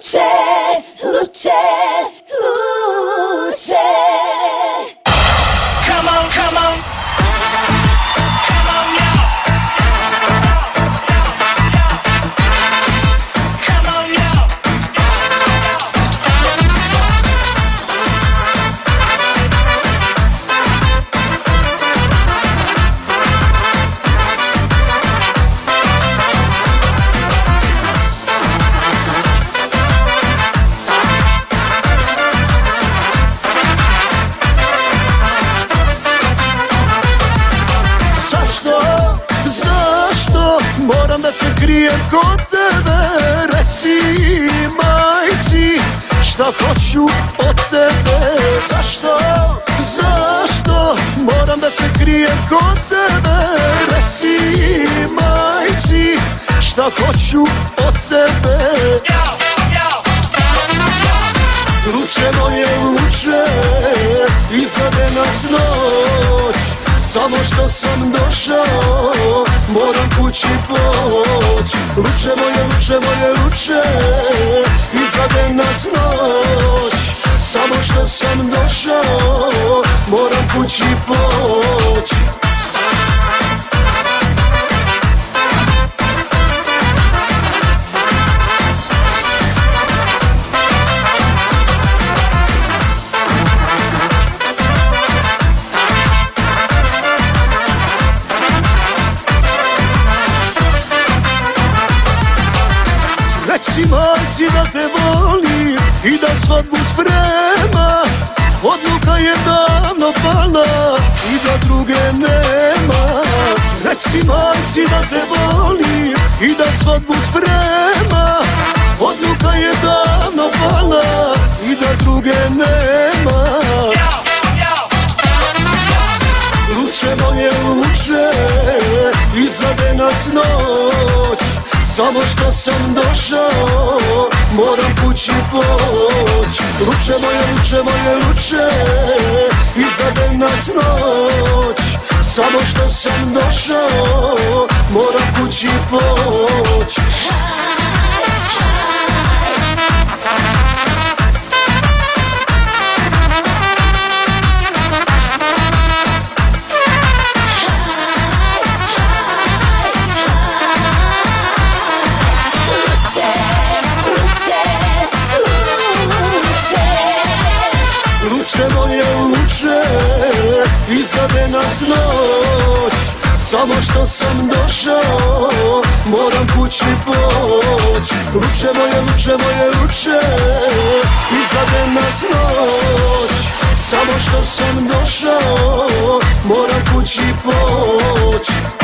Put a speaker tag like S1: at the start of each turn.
S1: luce, luce, luce.
S2: Krijem kod tebe Reci majci šta hoću od tebe. Zašto, zašto? Moram da se krijem kod tebe. Reci majci šta hoću od tebe Samo što sam došao, moram kući poć. Luče moje, luče moje luče, izvade nas noć. Samo što sam došao, moram kući poć majci da te volim i da svadbu sprema. Odluka je davno pala i da druge nema. Reci majci da te volim i da svadbu sprema. Odluka je davno pala i da druge nema. Luče moje luče, izvade nas noć Samo što sam došao, moram kući poć. Luče moje, luče moje luče, izvade nas noć. Samo što sam došao, moram kući poć Luče moje luče, izvade nas noć. Samo što sam došao, moram kući poć Luče moje, luče moje luče, izvade nas noć. Samo što sam došao, moram kući poć